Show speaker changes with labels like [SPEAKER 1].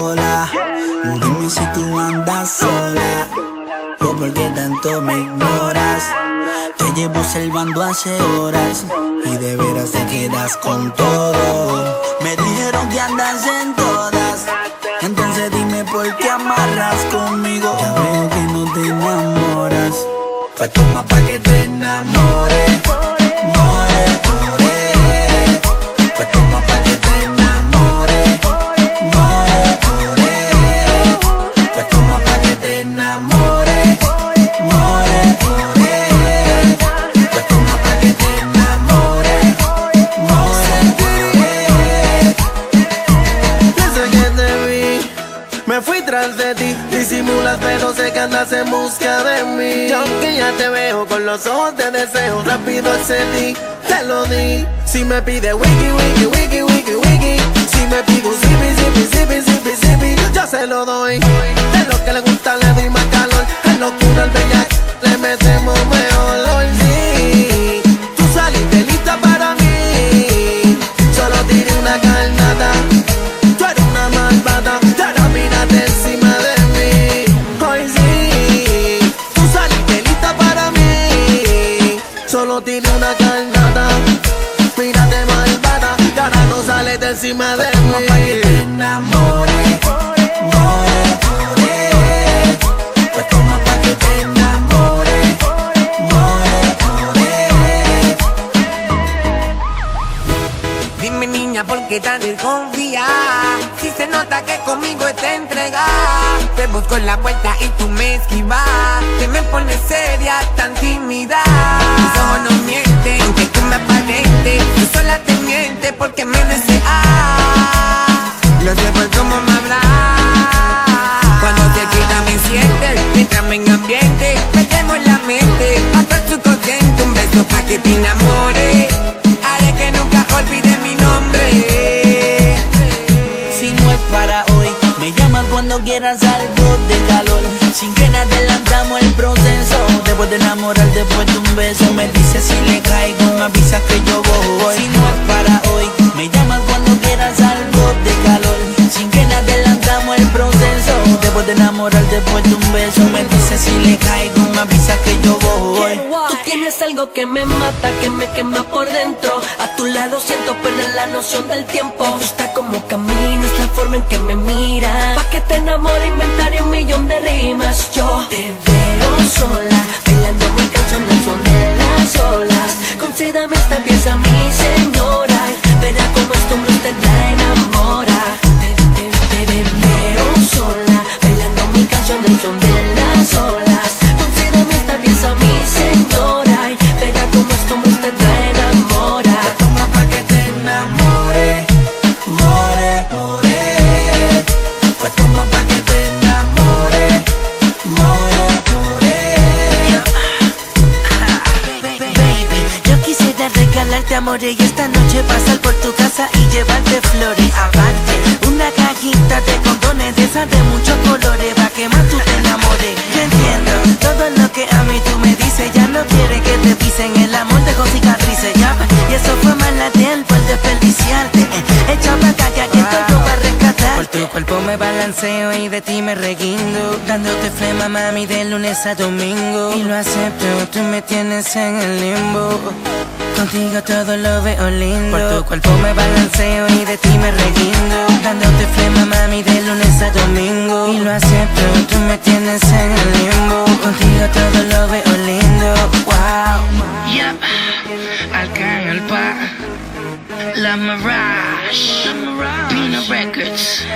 [SPEAKER 1] Hola, dime si tú andas sola o por qué tanto me ignoras. Te llevo observando hace horas y de veras te quedas con todo. Me dijeron que andas en
[SPEAKER 2] pero sé que andas en busca de mí. Yo que ya te veo con los ojos de deseo, rápido accedí, te lo di. Si me pide wiki, wiki, wiki, wiki, wiki. Si me pide un zippy, zippy, zippy, zippy, zippy, yo se lo doy. De lo que le gusta le ahora no sale de encima de mí.
[SPEAKER 1] Pa' que te enamores, more, more. Pues toma pa' que te enamores, more, more.
[SPEAKER 3] Dime niña, ¿por qué tan desconfía? Si se nota que conmigo está entregada Te busco en la vuelta y tú me esquivas Te me pones seria, tan tímida Mis ojos no
[SPEAKER 1] quieras algo de calor. Sin que nada adelantamos el proceso. Después de enamorar, después de un beso. Me dices si le caigo, me avisas que yo voy. Si no es para hoy, me llamas algo que me
[SPEAKER 4] mata, que me quema por dentro. A tu lado siento perder la noción del tiempo. Está como caminas, la forma en que me mira. Pa' que te enamore inventaré un millón de rimas. Yo te
[SPEAKER 5] regalarte amores y esta noche pasar por tu casa y llevarte flores. Aparte, una cajita de condones de esas de muchos colores pa' que más tú te entiendo todo lo que a mí tú me dices, ya no quiere que te pisen el amor de cicatrices, ya. Y eso fue mala tiempo el desperdiciarte. Echa acá que estoy yo para rescatar. Por tu cuerpo me balanceo y de ti me reguindo. Dándote flema, mami, de lunes a domingo. Y lo acepto, tú me tienes en el limbo. Contigo todo lo veo lindo. Por tu cuerpo me balanceo y de ti me reguindo Dándote flema mami de lunes a domingo. Y lo acepto, tú me tienes en el limbo. Contigo todo lo veo lindo, wow
[SPEAKER 6] Yep, Alcan, el pa La Mirage, Pino Records.